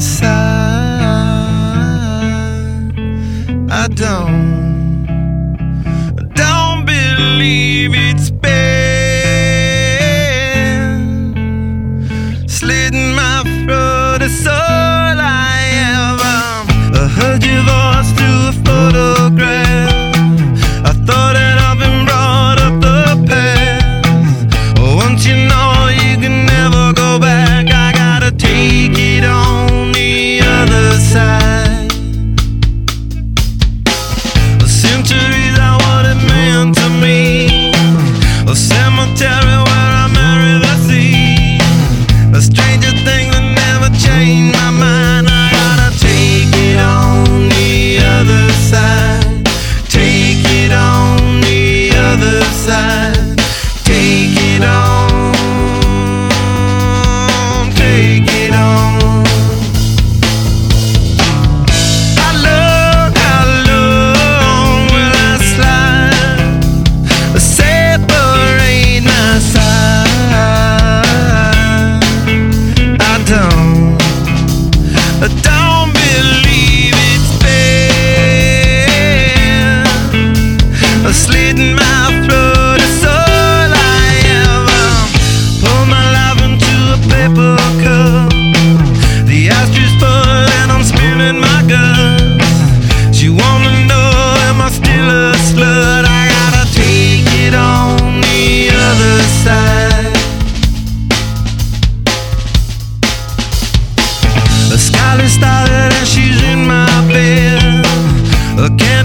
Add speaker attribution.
Speaker 1: side. I don't. started and she's in my bed. Again